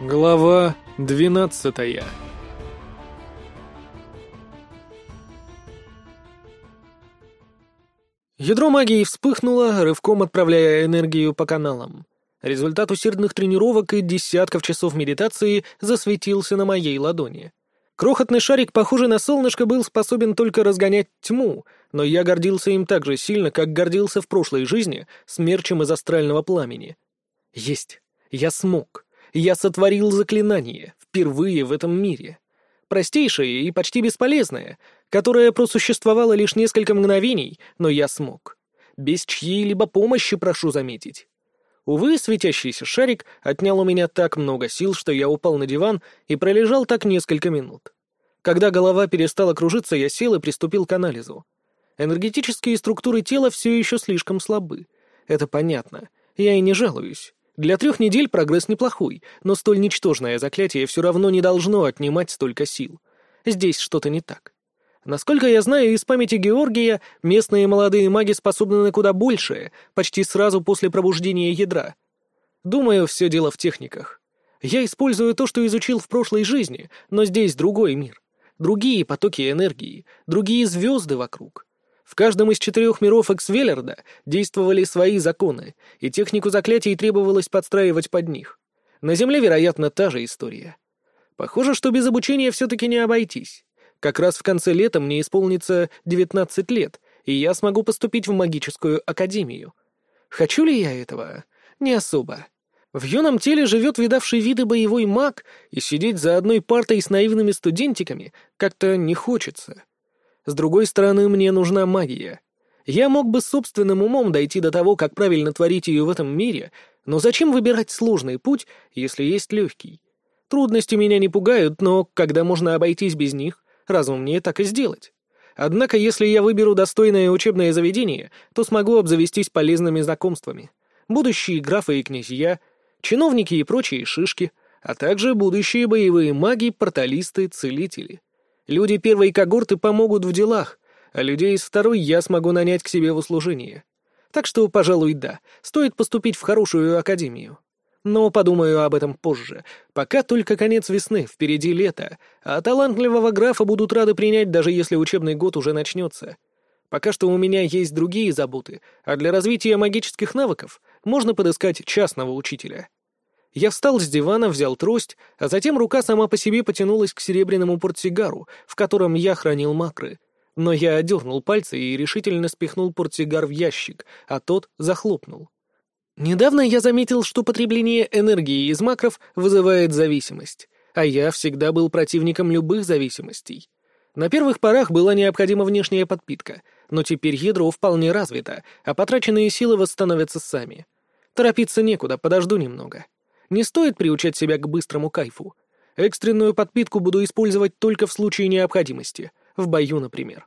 Глава двенадцатая Ядро магии вспыхнуло, рывком отправляя энергию по каналам. Результат усердных тренировок и десятков часов медитации засветился на моей ладони. Крохотный шарик, похожий на солнышко, был способен только разгонять тьму, но я гордился им так же сильно, как гордился в прошлой жизни смерчем из астрального пламени. Есть. Я смог. Я сотворил заклинание, впервые в этом мире. Простейшее и почти бесполезное, которое просуществовало лишь несколько мгновений, но я смог. Без чьей-либо помощи, прошу заметить. Увы, светящийся шарик отнял у меня так много сил, что я упал на диван и пролежал так несколько минут. Когда голова перестала кружиться, я сел и приступил к анализу. Энергетические структуры тела все еще слишком слабы. Это понятно. Я и не жалуюсь. Для трех недель прогресс неплохой, но столь ничтожное заклятие все равно не должно отнимать столько сил. Здесь что-то не так. Насколько я знаю из памяти Георгия, местные молодые маги способны на куда большее, почти сразу после пробуждения ядра. Думаю, все дело в техниках. Я использую то, что изучил в прошлой жизни, но здесь другой мир. Другие потоки энергии, другие звезды вокруг. В каждом из четырех миров Эксвеллерда действовали свои законы, и технику заклятий требовалось подстраивать под них. На Земле, вероятно, та же история. Похоже, что без обучения все-таки не обойтись. Как раз в конце лета мне исполнится 19 лет, и я смогу поступить в магическую академию. Хочу ли я этого? Не особо. В юном теле живет видавший виды боевой маг, и сидеть за одной партой с наивными студентиками как-то не хочется. С другой стороны, мне нужна магия. Я мог бы собственным умом дойти до того, как правильно творить ее в этом мире, но зачем выбирать сложный путь, если есть легкий? Трудности меня не пугают, но когда можно обойтись без них, разумнее так и сделать. Однако, если я выберу достойное учебное заведение, то смогу обзавестись полезными знакомствами. Будущие графы и князья, чиновники и прочие шишки, а также будущие боевые маги, порталисты, целители. Люди первой когорты помогут в делах, а людей из второй я смогу нанять к себе в услужение. Так что, пожалуй, да, стоит поступить в хорошую академию. Но подумаю об этом позже. Пока только конец весны, впереди лето, а талантливого графа будут рады принять, даже если учебный год уже начнется. Пока что у меня есть другие заботы, а для развития магических навыков можно подыскать частного учителя. Я встал с дивана, взял трость, а затем рука сама по себе потянулась к серебряному портсигару, в котором я хранил макры. Но я одернул пальцы и решительно спихнул портсигар в ящик, а тот захлопнул. Недавно я заметил, что потребление энергии из макров вызывает зависимость, а я всегда был противником любых зависимостей. На первых порах была необходима внешняя подпитка, но теперь ядро вполне развито, а потраченные силы восстановятся сами. Торопиться некуда, подожду немного. Не стоит приучать себя к быстрому кайфу. Экстренную подпитку буду использовать только в случае необходимости, в бою, например.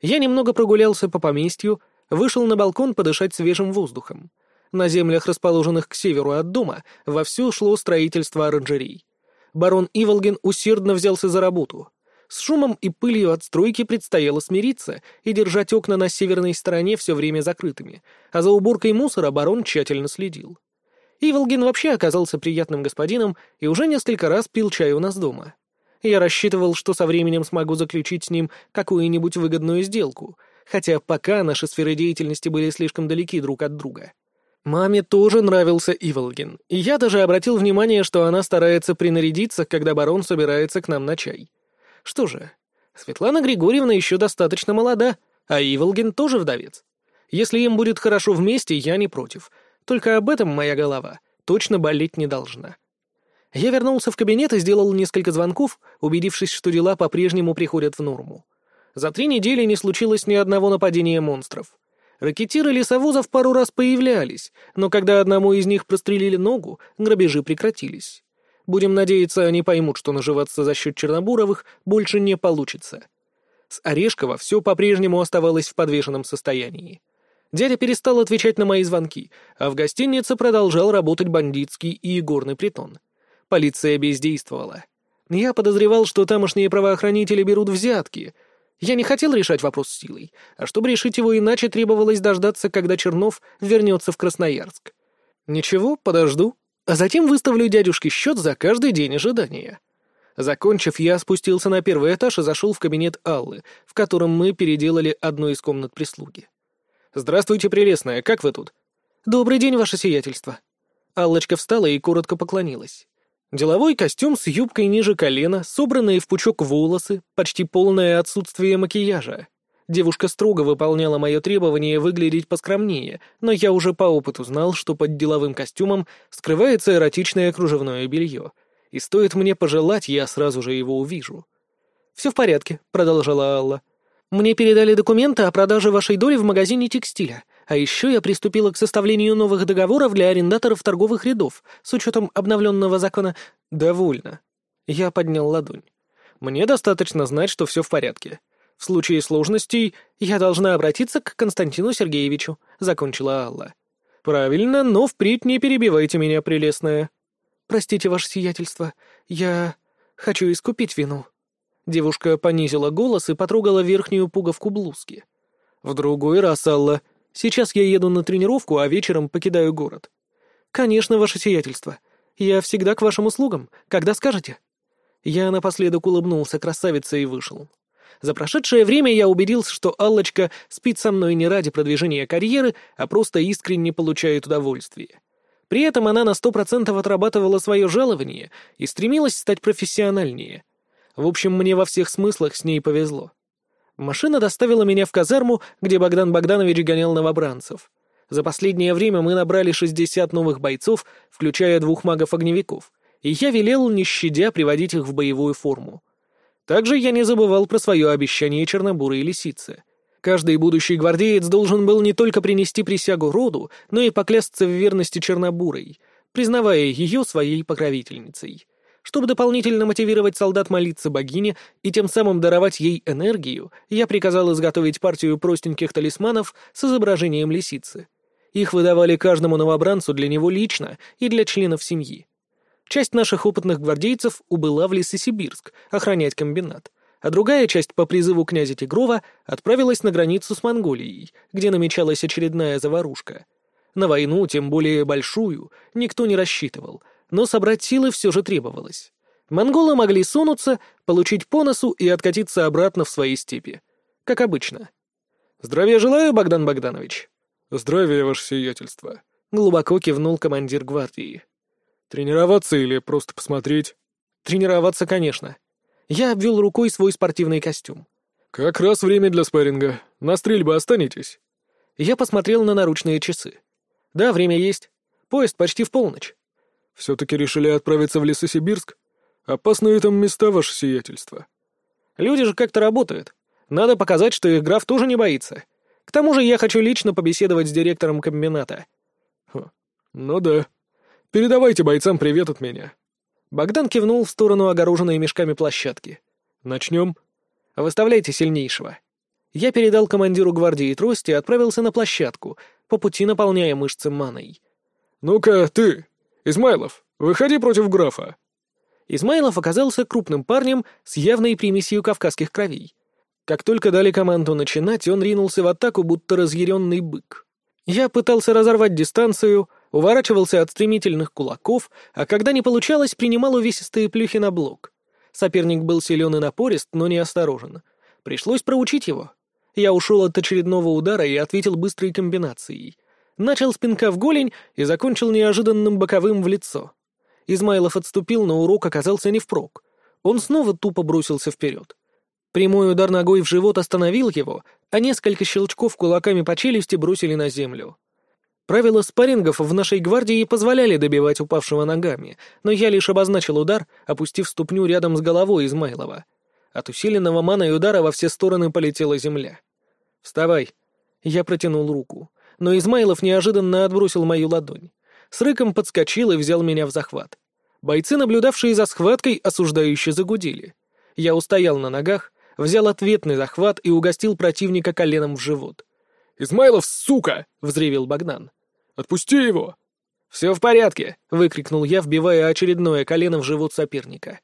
Я немного прогулялся по поместью, вышел на балкон подышать свежим воздухом. На землях, расположенных к северу от дома, вовсю шло строительство оранжерей. Барон Иволгин усердно взялся за работу. С шумом и пылью от стройки предстояло смириться и держать окна на северной стороне все время закрытыми, а за уборкой мусора барон тщательно следил. Иволгин вообще оказался приятным господином и уже несколько раз пил чай у нас дома. Я рассчитывал, что со временем смогу заключить с ним какую-нибудь выгодную сделку, хотя пока наши сферы деятельности были слишком далеки друг от друга. Маме тоже нравился Иволгин, и я даже обратил внимание, что она старается принарядиться, когда барон собирается к нам на чай. Что же, Светлана Григорьевна еще достаточно молода, а Иволгин тоже вдовец. Если им будет хорошо вместе, я не против — только об этом моя голова точно болеть не должна. Я вернулся в кабинет и сделал несколько звонков, убедившись, что дела по-прежнему приходят в норму. За три недели не случилось ни одного нападения монстров. Ракетиры лесовозов пару раз появлялись, но когда одному из них прострелили ногу, грабежи прекратились. Будем надеяться, они поймут, что наживаться за счет Чернобуровых больше не получится. С Орешкова все по-прежнему оставалось в подвешенном состоянии. Дядя перестал отвечать на мои звонки, а в гостинице продолжал работать бандитский и игорный притон. Полиция бездействовала. Я подозревал, что тамошние правоохранители берут взятки. Я не хотел решать вопрос силой, а чтобы решить его иначе, требовалось дождаться, когда Чернов вернется в Красноярск. Ничего, подожду. А затем выставлю дядюшке счет за каждый день ожидания. Закончив, я спустился на первый этаж и зашел в кабинет Аллы, в котором мы переделали одну из комнат прислуги. «Здравствуйте, прелестная, как вы тут?» «Добрый день, ваше сиятельство». Аллочка встала и коротко поклонилась. Деловой костюм с юбкой ниже колена, собранные в пучок волосы, почти полное отсутствие макияжа. Девушка строго выполняла мое требование выглядеть поскромнее, но я уже по опыту знал, что под деловым костюмом скрывается эротичное кружевное белье, и стоит мне пожелать, я сразу же его увижу. «Все в порядке», — продолжала Алла. «Мне передали документы о продаже вашей доли в магазине текстиля. А еще я приступила к составлению новых договоров для арендаторов торговых рядов с учетом обновленного закона «Довольно». Я поднял ладонь. Мне достаточно знать, что все в порядке. В случае сложностей я должна обратиться к Константину Сергеевичу, закончила Алла. Правильно, но впредь не перебивайте меня, прелестная. Простите, ваше сиятельство, я хочу искупить вину. Девушка понизила голос и потрогала верхнюю пуговку блузки. В другой раз, Алла, Сейчас я еду на тренировку, а вечером покидаю город. Конечно, ваше сиятельство. Я всегда к вашим услугам, когда скажете. Я напоследок улыбнулся красавице и вышел. За прошедшее время я убедился, что Аллочка спит со мной не ради продвижения карьеры, а просто искренне получает удовольствие. При этом она на сто процентов отрабатывала свое жалование и стремилась стать профессиональнее. В общем, мне во всех смыслах с ней повезло. Машина доставила меня в казарму, где Богдан Богданович гонял новобранцев. За последнее время мы набрали 60 новых бойцов, включая двух магов-огневиков, и я велел, не щадя, приводить их в боевую форму. Также я не забывал про свое обещание Чернобурой Лисицы. Каждый будущий гвардеец должен был не только принести присягу роду, но и поклясться в верности Чернобурой, признавая ее своей покровительницей. Чтобы дополнительно мотивировать солдат молиться богине и тем самым даровать ей энергию, я приказал изготовить партию простеньких талисманов с изображением лисицы. Их выдавали каждому новобранцу для него лично и для членов семьи. Часть наших опытных гвардейцев убыла в Лесосибирск охранять комбинат, а другая часть по призыву князя Тигрова отправилась на границу с Монголией, где намечалась очередная заварушка. На войну, тем более большую, никто не рассчитывал — но собрать силы все же требовалось. Монголы могли сунуться, получить по носу и откатиться обратно в свои степи. Как обычно. «Здравия желаю, Богдан Богданович!» «Здравия, ваше сиятельство!» — глубоко кивнул командир гвардии. «Тренироваться или просто посмотреть?» «Тренироваться, конечно». Я обвел рукой свой спортивный костюм. «Как раз время для спарринга. На стрельбы останетесь?» Я посмотрел на наручные часы. «Да, время есть. Поезд почти в полночь. Все-таки решили отправиться в Лесосибирск? Опасные там места, ваше сиятельство. Люди же как-то работают. Надо показать, что их граф тоже не боится. К тому же я хочу лично побеседовать с директором комбината. Хм, ну да. Передавайте бойцам привет от меня. Богдан кивнул в сторону огороженной мешками площадки. Начнем. Выставляйте сильнейшего. Я передал командиру гвардии трость и отправился на площадку, по пути наполняя мышцы маной. «Ну-ка, ты!» «Измайлов, выходи против графа!» Измайлов оказался крупным парнем с явной примесью кавказских кровей. Как только дали команду начинать, он ринулся в атаку, будто разъяренный бык. Я пытался разорвать дистанцию, уворачивался от стремительных кулаков, а когда не получалось, принимал увесистые плюхи на блок. Соперник был силен и напорист, но не осторожен. Пришлось проучить его. Я ушел от очередного удара и ответил быстрой комбинацией. Начал спинка в голень и закончил неожиданным боковым в лицо. Измайлов отступил, но урок оказался не впрок. Он снова тупо бросился вперед. Прямой удар ногой в живот остановил его, а несколько щелчков кулаками по челюсти бросили на землю. Правила спаррингов в нашей гвардии позволяли добивать упавшего ногами, но я лишь обозначил удар, опустив ступню рядом с головой Измайлова. От усиленного маной удара во все стороны полетела земля. «Вставай!» Я протянул руку но Измайлов неожиданно отбросил мою ладонь. С рыком подскочил и взял меня в захват. Бойцы, наблюдавшие за схваткой, осуждающе загудели. Я устоял на ногах, взял ответный захват и угостил противника коленом в живот. «Измайлов, сука!» — взревел Богдан. «Отпусти его!» «Все в порядке!» — выкрикнул я, вбивая очередное колено в живот соперника.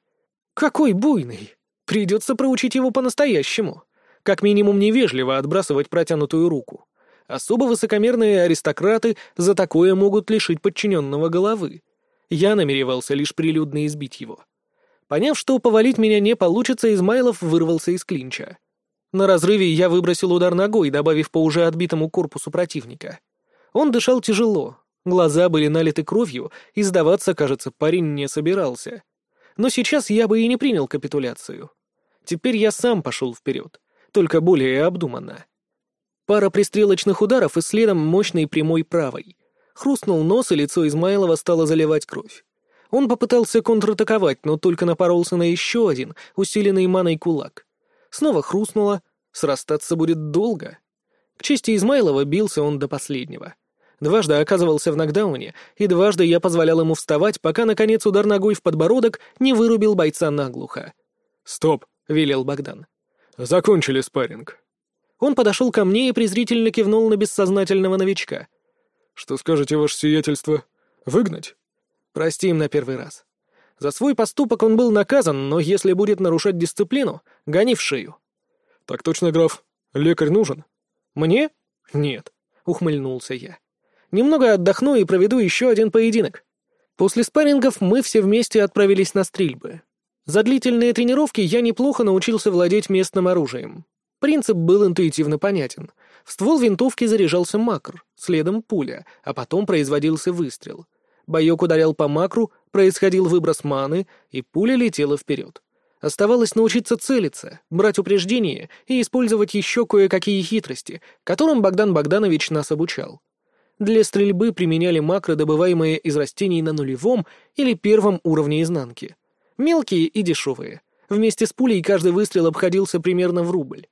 «Какой буйный! Придется проучить его по-настоящему. Как минимум невежливо отбрасывать протянутую руку. Особо высокомерные аристократы за такое могут лишить подчиненного головы. Я намеревался лишь прилюдно избить его. Поняв, что повалить меня не получится, Измайлов вырвался из клинча. На разрыве я выбросил удар ногой, добавив по уже отбитому корпусу противника. Он дышал тяжело, глаза были налиты кровью, и сдаваться, кажется, парень не собирался. Но сейчас я бы и не принял капитуляцию. Теперь я сам пошел вперед, только более обдуманно. Пара пристрелочных ударов и следом мощный прямой правой. Хрустнул нос, и лицо Измайлова стало заливать кровь. Он попытался контратаковать, но только напоролся на еще один, усиленный маной кулак. Снова хрустнуло, срастаться будет долго. К чести Измайлова бился он до последнего. Дважды оказывался в нокдауне, и дважды я позволял ему вставать, пока, наконец, удар ногой в подбородок не вырубил бойца наглухо. «Стоп!» — велел Богдан. «Закончили спарринг. Он подошел ко мне и презрительно кивнул на бессознательного новичка. «Что скажете, ваше сиятельство? Выгнать?» «Прости им на первый раз. За свой поступок он был наказан, но если будет нарушать дисциплину, гони в шею». «Так точно, граф. Лекарь нужен?» «Мне? Нет», — ухмыльнулся я. «Немного отдохну и проведу еще один поединок». После спаррингов мы все вместе отправились на стрельбы. За длительные тренировки я неплохо научился владеть местным оружием. Принцип был интуитивно понятен. В ствол винтовки заряжался макр, следом пуля, а потом производился выстрел. Боек ударял по макру, происходил выброс маны, и пуля летела вперед. Оставалось научиться целиться, брать упреждения и использовать еще кое-какие хитрости, которым Богдан Богданович нас обучал. Для стрельбы применяли макры, добываемые из растений на нулевом или первом уровне изнанки. Мелкие и дешевые. Вместе с пулей каждый выстрел обходился примерно в рубль.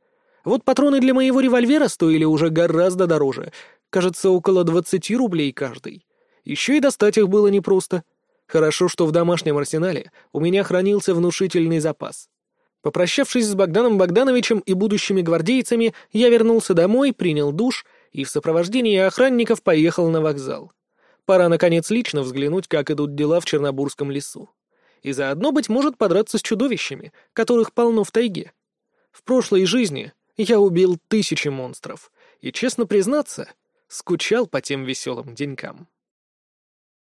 Вот патроны для моего револьвера стоили уже гораздо дороже. Кажется, около двадцати рублей каждый. Еще и достать их было непросто. Хорошо, что в домашнем арсенале у меня хранился внушительный запас. Попрощавшись с Богданом Богдановичем и будущими гвардейцами, я вернулся домой, принял душ и в сопровождении охранников поехал на вокзал. Пора, наконец, лично взглянуть, как идут дела в Чернобурском лесу. И заодно, быть может, подраться с чудовищами, которых полно в тайге. В прошлой жизни я убил тысячи монстров и, честно признаться, скучал по тем веселым денькам.